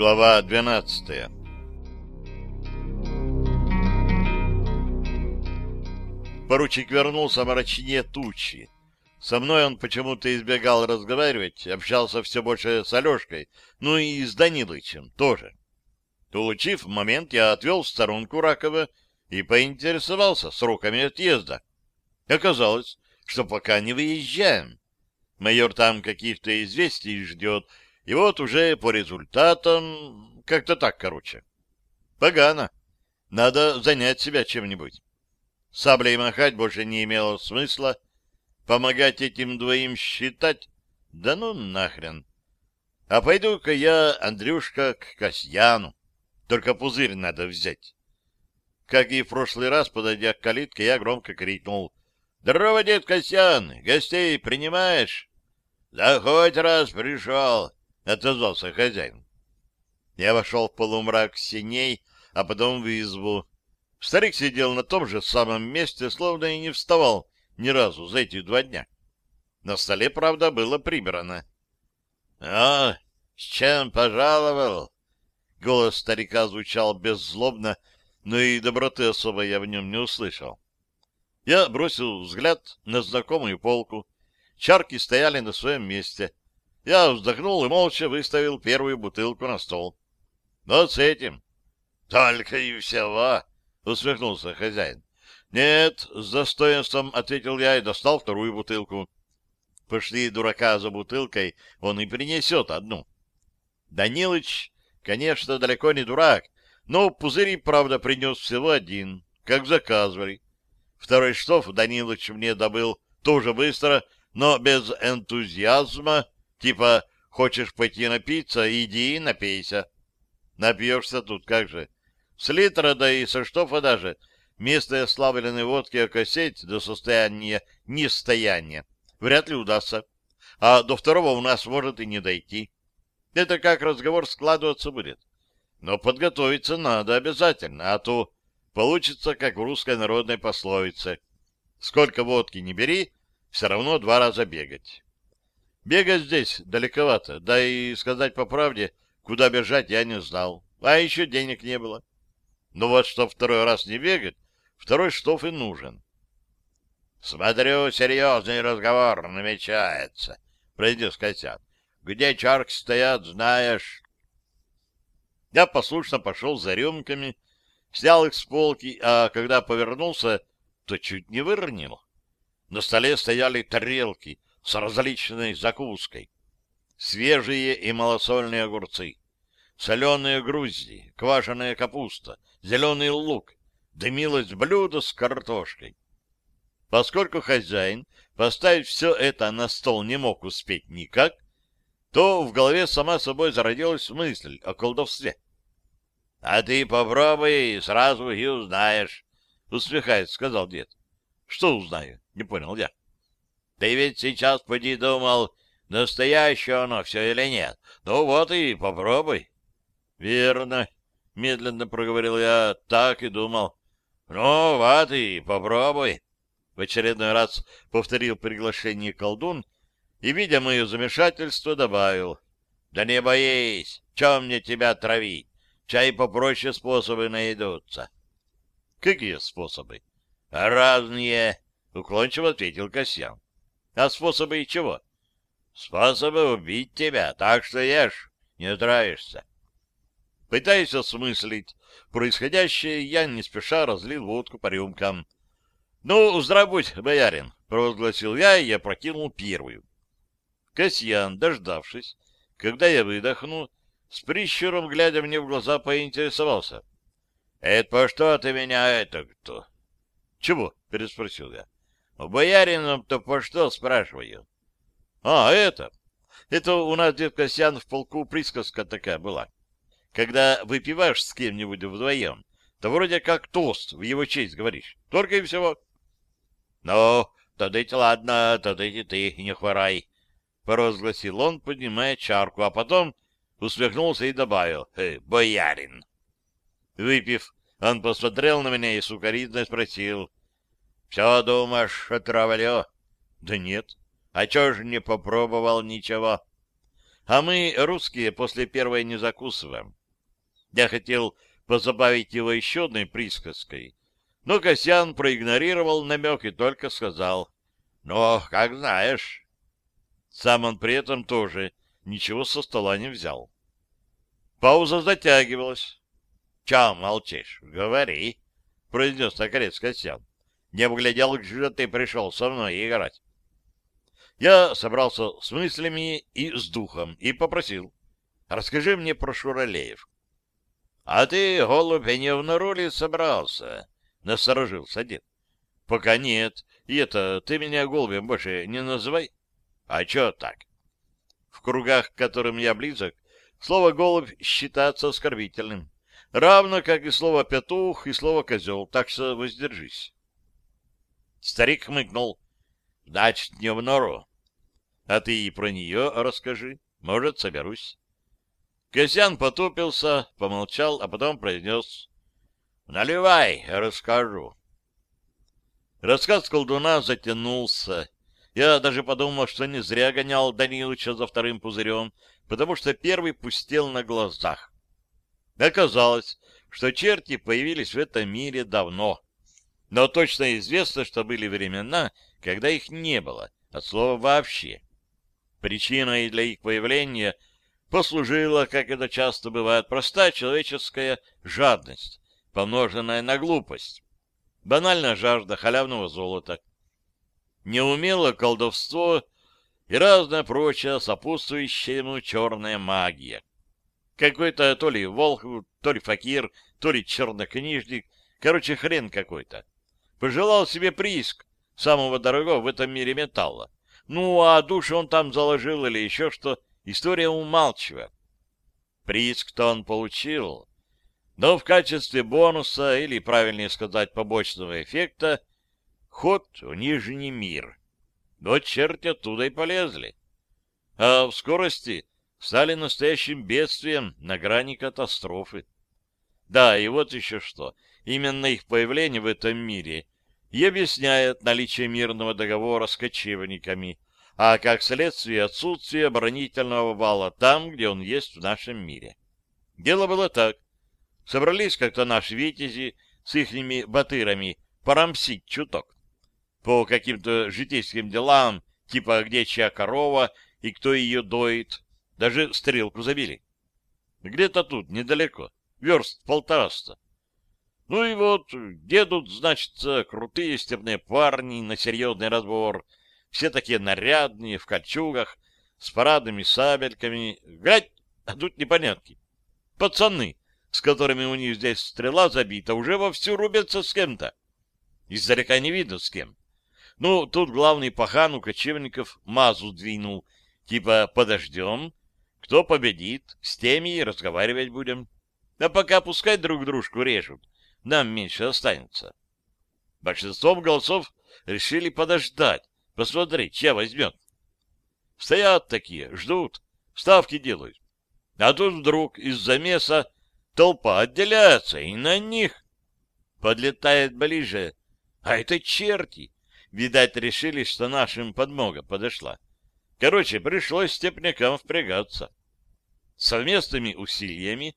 Глава двенадцатая Поручик вернулся мрачнее тучи. Со мной он почему-то избегал разговаривать, общался все больше с Алешкой, ну и с Данилычем тоже. Улучив момент, я отвел в сторонку Ракова и поинтересовался сроками отъезда. Оказалось, что пока не выезжаем. Майор там каких-то известий ждет, и вот уже по результатам... Как-то так, короче. Погано. Надо занять себя чем-нибудь. Саблей махать больше не имело смысла. Помогать этим двоим считать? Да ну нахрен. А пойду-ка я, Андрюшка, к Касьяну. Только пузырь надо взять. Как и в прошлый раз, подойдя к калитке, я громко крикнул. — Здорово, дед Касьян! Гостей принимаешь? — Да хоть раз пришел, — отозвался хозяин. Я вошел в полумрак синей, а потом в избу. Старик сидел на том же самом месте, словно и не вставал ни разу за эти два дня. На столе, правда, было прибрано. — А, с чем пожаловал? Голос старика звучал беззлобно, но и доброты особо я в нем не услышал. Я бросил взгляд на знакомую полку. Чарки стояли на своем месте. Я вздохнул и молча выставил первую бутылку на стол. — Вот с этим. — Только и всего, — усмехнулся хозяин. — Нет, с достоинством ответил я и достал вторую бутылку. Пошли дурака за бутылкой, он и принесет одну. Данилыч, конечно, далеко не дурак, но пузырь, правда, принес всего один, как заказывали. Второй штоф Данилыч мне добыл тоже быстро, но без энтузиазма, типа «хочешь пойти напиться, иди и напейся». Напьешься тут как же. С литра, да и со штофа даже, вместо ослабленной водки окосеть до состояния нестояния вряд ли удастся. А до второго у нас может и не дойти. Это как разговор складываться будет. Но подготовиться надо обязательно, а то получится, как в русской народной пословице. Сколько водки не бери, все равно два раза бегать. Бегать здесь далековато, да и сказать по правде, куда бежать я не знал, а еще денег не было. Но вот что второй раз не бегать, второй штоф и нужен. — Смотрю, серьезный разговор намечается, — произнес Косян. — Где чарки стоят, знаешь? Я послушно пошел за рюмками, снял их с полки, а когда повернулся, то чуть не выронил. На столе стояли тарелки с различной закуской. Свежие и малосольные огурцы, соленые грузди, квашеная капуста, зеленый лук, дымилось блюдо с картошкой. Поскольку хозяин поставить все это на стол не мог успеть никак, то в голове сама собой зародилась мысль о колдовстве. — А ты попробуй и сразу и узнаешь, — усмехаясь, сказал дед. — Что узнаю? — не понял я. — Ты ведь сейчас поди думал, настоящее оно все или нет. Ну вот и попробуй. Верно, медленно проговорил я, так и думал. Ну, вот и попробуй. В очередной раз повторил приглашение колдун и, видя мое замешательство, добавил. Да не боись, чем мне тебя травить? Чай попроще способы найдутся. Какие способы? Разные, уклончиво ответил Касьян. А способы и чего? Способы убить тебя, так что ешь, не отравишься. Пытаясь осмыслить происходящее, я не спеша разлил водку по рюмкам. — Ну, здравствуй, боярин! — провозгласил я и опрокинул первую. Касьян, дождавшись, когда я выдохну, с прищуром, глядя мне в глаза, поинтересовался. — Это по что ты меня это кто? — Чего? — переспросил я. — Боярином-то по что, спрашиваю? — А, это... Это у нас, дед Касьян, в полку присказка такая была. — когда выпиваешь с кем-нибудь вдвоем, то вроде как тост в его честь говоришь. Только и всего. — Ну, тогда ладно, тогда ты не хворай, — поразгласил он, поднимая чарку, а потом усмехнулся и добавил. «Э, — Боярин. Выпив, он посмотрел на меня и сукоризно спросил. — Все думаешь, отравлю? — Да нет. — А чё ж не попробовал ничего? — а мы, русские, после первой не закусываем. Я хотел позабавить его еще одной присказкой, но Косян проигнорировал намек и только сказал, «Ну, как знаешь». Сам он при этом тоже ничего со стола не взял. Пауза затягивалась. — Че молчишь? Говори, — произнес наконец Косян. — Не углядел, что ты пришел со мной играть. Я собрался с мыслями и с духом и попросил. Расскажи мне про Шуралеев. — А ты, голубь, не в роли собрался? — насторожился дед. — Пока нет. И это, ты меня голубем больше не называй. — А чё так? В кругах, к которым я близок, слово «голубь» считается оскорбительным. Равно, как и слово «петух» и слово «козел», так что воздержись. Старик хмыкнул. — Значит, не в нору. А ты и про нее расскажи. Может, соберусь. Косян потупился, помолчал, а потом произнес. — Наливай, расскажу. Рассказ колдуна затянулся. Я даже подумал, что не зря гонял Данилыча за вторым пузырем, потому что первый пустел на глазах. Оказалось, что черти появились в этом мире давно. Но точно известно, что были времена, когда их не было, от слова «вообще». Причиной для их появления послужила, как это часто бывает, простая человеческая жадность, помноженная на глупость. Банальная жажда халявного золота. Неумелое колдовство и разная прочая сопутствующая ему черная магия. Какой-то то ли волк, то ли факир, то ли чернокнижник, короче, хрен какой-то. Пожелал себе прииск самого дорогого в этом мире металла ну, а душу он там заложил или еще что, история умалчивает. Прииск-то он получил, но в качестве бонуса, или, правильнее сказать, побочного эффекта, ход в Нижний мир. Вот черти оттуда и полезли. А в скорости стали настоящим бедствием на грани катастрофы. Да, и вот еще что. Именно их появление в этом мире и объясняет наличие мирного договора с кочевниками, а как следствие отсутствие оборонительного вала там, где он есть в нашем мире. Дело было так. Собрались как-то наши витязи с ихними батырами порамсить чуток. По каким-то житейским делам, типа где чья корова и кто ее доит, даже стрелку забили. Где-то тут, недалеко, верст полтораста. Ну и вот, едут, значит, крутые степные парни на серьезный разбор. Все такие нарядные, в кольчугах, с парадными сабельками. Глядь, а тут непонятки. Пацаны, с которыми у них здесь стрела забита, уже вовсю рубятся с кем-то. Издалека не видно с кем. Ну, тут главный пахан у кочевников мазу двинул. Типа, подождем, кто победит, с теми и разговаривать будем. А пока пускай друг дружку режут нам меньше останется. Большинством голосов решили подождать, посмотреть, чья возьмет. Стоят такие, ждут, ставки делают. А тут вдруг из замеса толпа отделяется, и на них подлетает ближе. А это черти. Видать, решили, что нашим подмога подошла. Короче, пришлось степнякам впрягаться. Совместными усилиями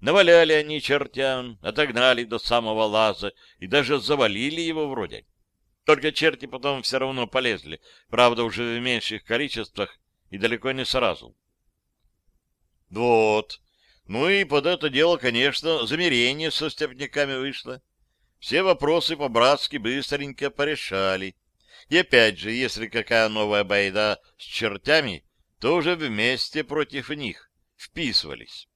Наваляли они чертям, отогнали до самого лаза и даже завалили его вроде. Только черти потом все равно полезли, правда, уже в меньших количествах и далеко не сразу. Вот. Ну и под это дело, конечно, замерение со степняками вышло. Все вопросы по-братски быстренько порешали. И опять же, если какая новая байда с чертями, то уже вместе против них вписывались.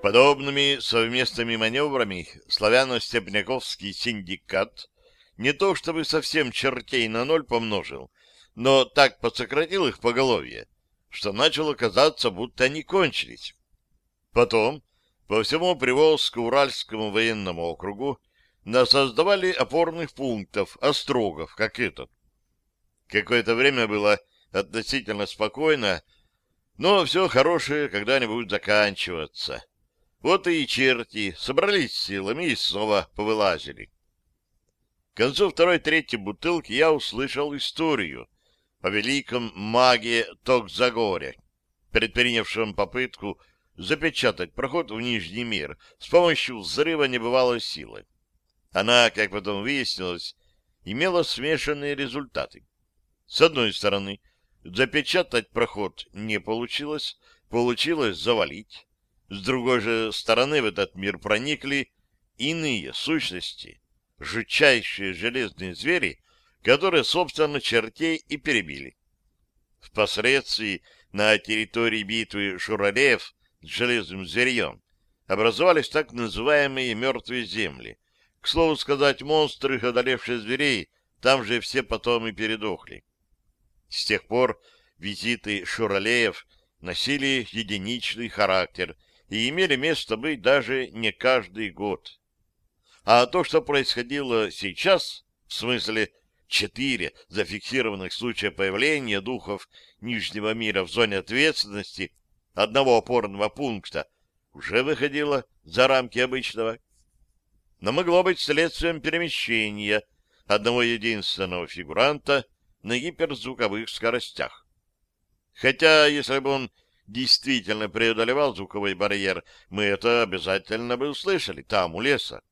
Подобными совместными маневрами славяно-степняковский синдикат не то чтобы совсем чертей на ноль помножил, но так подсократил их поголовье, что начало казаться, будто они кончились. Потом по всему Приволжско-Уральскому военному округу насоздавали опорных пунктов, острогов, как этот. Какое-то время было относительно спокойно, но все хорошее когда-нибудь заканчиваться. Вот и черти собрались силами и снова повылазили. К концу второй-третьей бутылки я услышал историю о великом маге Токзагоре, предпринявшем попытку запечатать проход в Нижний мир с помощью взрыва небывалой силы. Она, как потом выяснилось, имела смешанные результаты. С одной стороны, запечатать проход не получилось, получилось завалить. С другой же стороны в этот мир проникли иные сущности, жутчайшие железные звери, которые, собственно, чертей и перебили. Впоследствии на территории битвы Шуралеев с железным зверьем образовались так называемые мертвые земли. К слову сказать, монстры, одолевшие зверей, там же все потом и передохли. С тех пор визиты Шуралеев носили единичный характер и имели место быть даже не каждый год. А то, что происходило сейчас, в смысле четыре зафиксированных случая появления духов Нижнего мира в зоне ответственности одного опорного пункта, уже выходило за рамки обычного. Но могло быть следствием перемещения одного единственного фигуранта на гиперзвуковых скоростях. Хотя, если бы он действительно преодолевал звуковой барьер, мы это обязательно бы услышали там, у леса.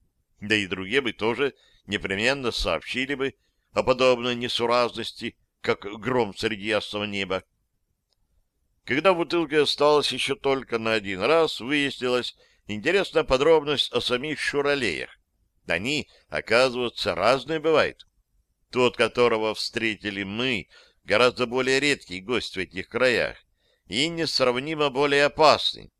Да и другие бы тоже непременно сообщили бы о подобной несуразности, как гром среди ясного неба. Когда в бутылке осталось еще только на один раз, выяснилась интересная подробность о самих шуралеях. Они, оказывается, разные бывают. Тот, которого встретили мы, гораздо более редкий гость в этих краях и несравнимо более опасный.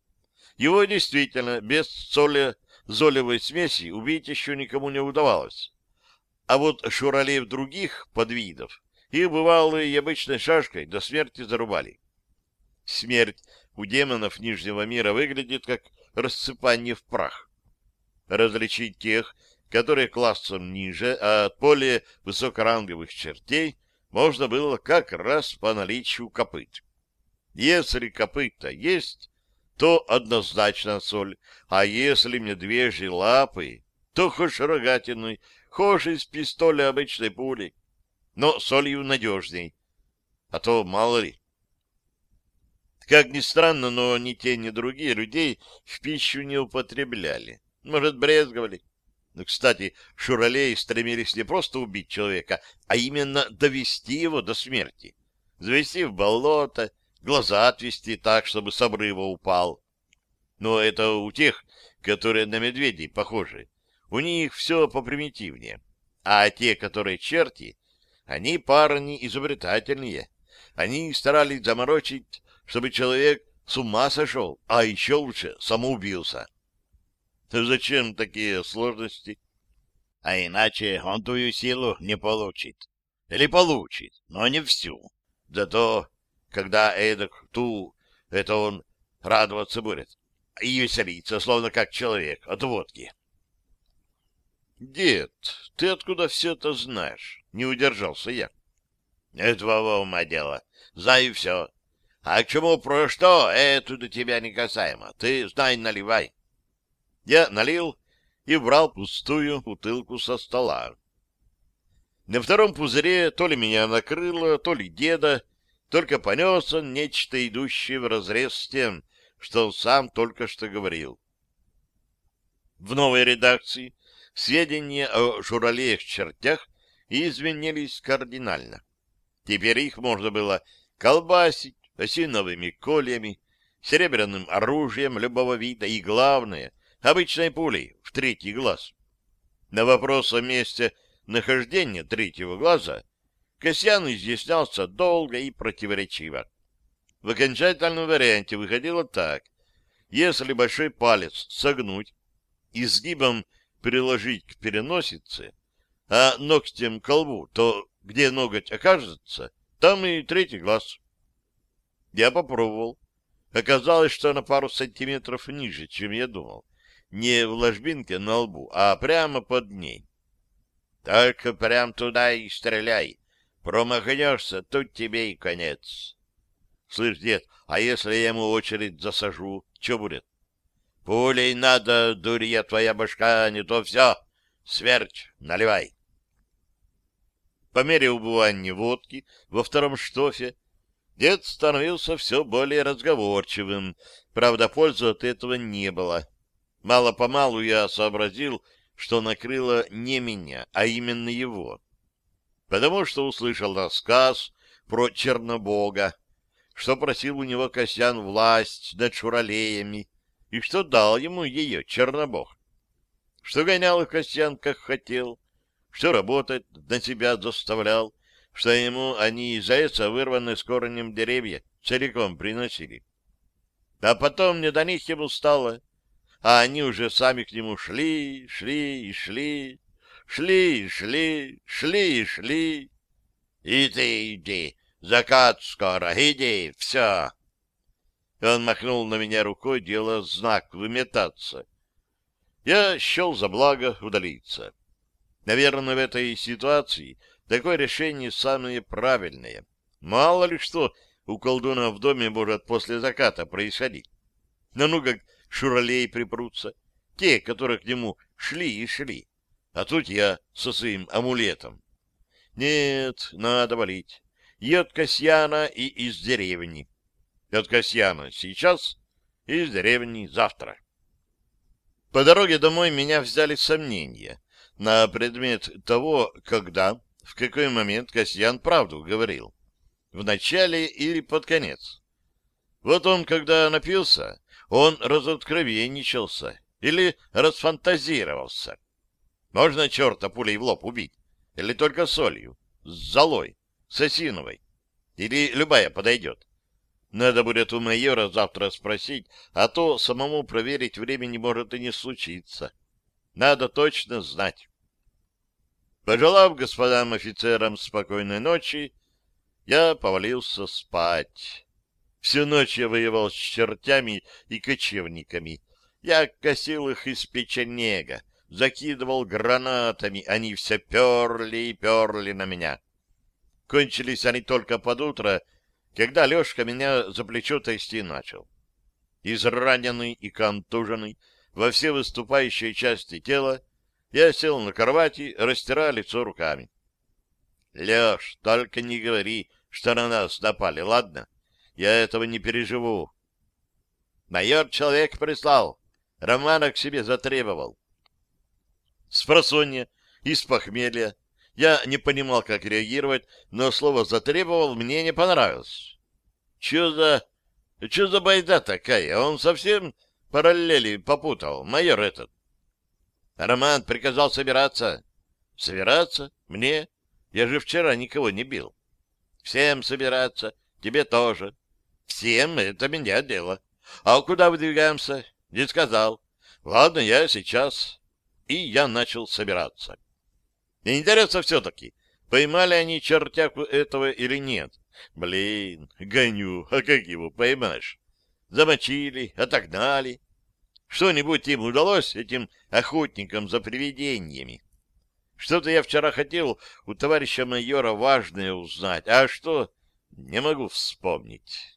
Его действительно без соли золевой смеси убить еще никому не удавалось. А вот шуралеев других подвидов их бывало и обычной шашкой до смерти зарубали. Смерть у демонов Нижнего мира выглядит как рассыпание в прах. Различить тех, которые классом ниже, а от более высокоранговых чертей, можно было как раз по наличию копыт. Если копыта есть, то однозначно соль, а если медвежьи лапы, то хоть рогатиной, хоть из пистоля обычной пули, но солью надежней, а то мало ли. Как ни странно, но ни те, ни другие людей в пищу не употребляли. Может, брезговали. Но, кстати, шуралеи стремились не просто убить человека, а именно довести его до смерти. Завести в болото, глаза отвести так, чтобы с обрыва упал. Но это у тех, которые на медведей похожи. У них все попримитивнее. А те, которые черти, они парни изобретательнее. Они старались заморочить чтобы человек с ума сошел, а еще лучше самоубился. Зачем такие сложности? А иначе он ту силу не получит. Или получит, но не всю. Зато, когда эдак ту, это он радоваться будет. И веселиться, словно как человек, от водки. Дед, ты откуда все это знаешь? Не удержался я. Это ума дело. Знаю все. А к чему про что, это до тебя не касаемо. Ты знай, наливай. Я налил и брал пустую бутылку со стола. На втором пузыре то ли меня накрыло, то ли деда, только понес он нечто, идущее вразрез с тем, что он сам только что говорил. В новой редакции сведения о журалеях-чертях изменились кардинально. Теперь их можно было колбасить, осиновыми кольями, серебряным оружием любого вида и, главное, обычной пулей в третий глаз. На вопрос о месте нахождения третьего глаза Касьян изъяснялся долго и противоречиво. В окончательном варианте выходило так. Если большой палец согнуть, изгибом приложить к переносице, а ногтем к колбу, то где ноготь окажется, там и третий глаз. Я попробовал. Оказалось, что на пару сантиметров ниже, чем я думал. Не в ложбинке на лбу, а прямо под ней. Только прям туда и стреляй. Промахнешься, тут тебе и конец. Слышь, дед, а если я ему очередь засажу, что будет? Пулей надо, дурья твоя башка, не то все. Сверч, наливай. По мере убывания водки во втором штофе дед становился все более разговорчивым. Правда, пользы от этого не было. Мало-помалу я сообразил, что накрыло не меня, а именно его. Потому что услышал рассказ про Чернобога, что просил у него Касьян власть над шуралеями, и что дал ему ее Чернобог. Что гонял их Касьян, как хотел, что работать на себя заставлял, что ему они из зайца вырванные с корнем деревья целиком приносили. А потом не до них ему стало, а они уже сами к нему шли, шли и шли, шли шли, шли шли. И ты иди, закат скоро, иди, все. Он махнул на меня рукой, делая знак выметаться. Я счел за благо удалиться. Наверное, в этой ситуации такое решение самое правильное. Мало ли что у колдуна в доме может после заката происходить. Но ну как шуралей припрутся, те, которые к нему шли и шли. А тут я со своим амулетом. Нет, надо валить. И от Касьяна, и из деревни. От Касьяна сейчас, и из деревни завтра. По дороге домой меня взяли сомнения на предмет того, когда, в какой момент Касьян правду говорил. В начале или под конец. Вот он, когда напился, он разоткровенничался или расфантазировался. Можно черта пулей в лоб убить, или только солью, с золой, с осиновой, или любая подойдет. Надо будет у майора завтра спросить, а то самому проверить времени может и не случиться. Надо точно знать. Пожелав господам офицерам спокойной ночи, я повалился спать. Всю ночь я воевал с чертями и кочевниками. Я косил их из печенега, закидывал гранатами, они все перли и перли на меня. Кончились они только под утро, когда Лешка меня за плечо трясти начал. Израненный и контуженный во все выступающие части тела, я сел на кровати, растирая лицо руками. — Леш, только не говори, что на нас напали, ладно? Я этого не переживу. Майор человек прислал. Романа к себе затребовал. С просонья, из похмелья. Я не понимал, как реагировать, но слово «затребовал» мне не понравилось. Че за... Че за байда такая? Он совсем параллели попутал, майор этот. Роман приказал собираться. Собираться? Мне? Я же вчера никого не бил. Всем собираться. Тебе тоже. Всем это меня дело. А куда выдвигаемся? Не сказал. Ладно, я сейчас. И я начал собираться. Интересно все-таки, поймали они чертяку этого или нет. Блин, гоню, а как его поймаешь? Замочили, отогнали. Что-нибудь им удалось, этим охотникам за привидениями? Что-то я вчера хотел у товарища майора важное узнать. А что, не могу вспомнить.